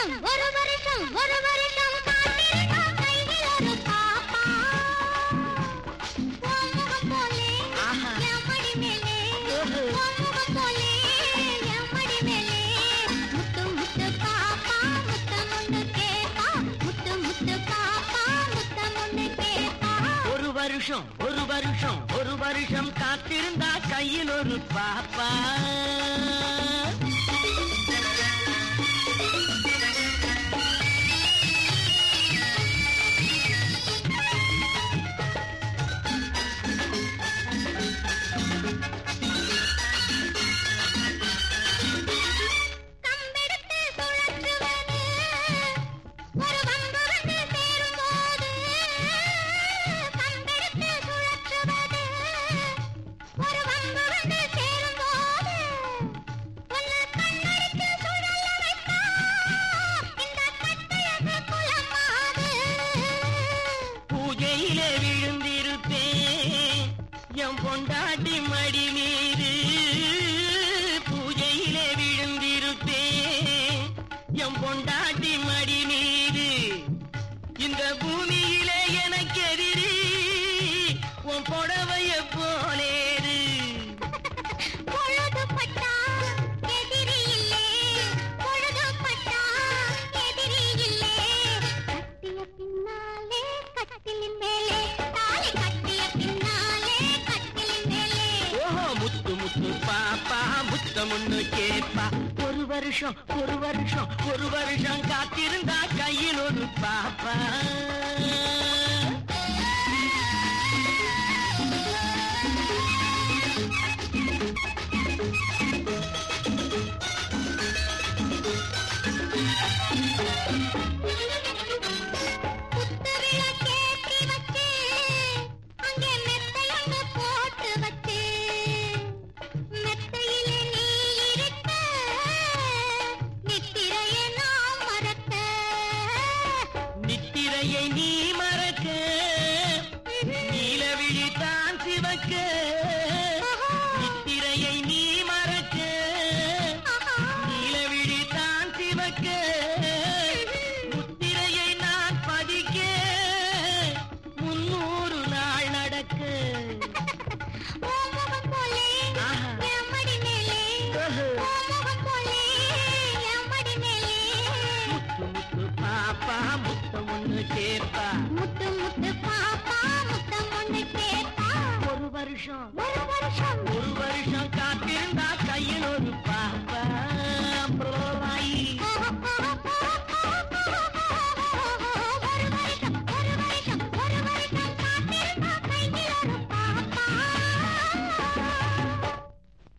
வருஷம் ஒரு வருஷம் ஒரு வருஷம் வருஷம் ஒரு வருஷம் ஒரு வருஷம் காத்திருந்தா கையில் ஒரு பாப்பா. பூஜையிலே விழுந்திருப்பேன். என் பொண்டாட்டி மடி மீது பூஜையிலே விழுந்திருப்பேன். என் பொண்டாட்டி மடி மீது இந்த பூமியிலே எனக்கு எதிரி முத்து முத்து பாப்பா முத்தமுன்னு கேப்பா. ஒரு வருஷம் ஒரு வருஷம் ஒரு வருஷம் காத்திருந்தா கையில் ஒரு பாப்பா. நித்திரையை நீ மறக்க நீலவிழி தான் சிவக்க நித்திரையை நீ மறக்க நீலவிழி தான் சிவக்க முத்திரையை நான் பதிக்க முன்னூறு நாள் நடக்க. போலே ஒண்ணு சேர்ப்பா முத்து பாப்பா முத்தம் ஒண்ணு கேப்பா. ஒரு வருஷம். ஒரு வருஷம். ஒரு வருஷம்.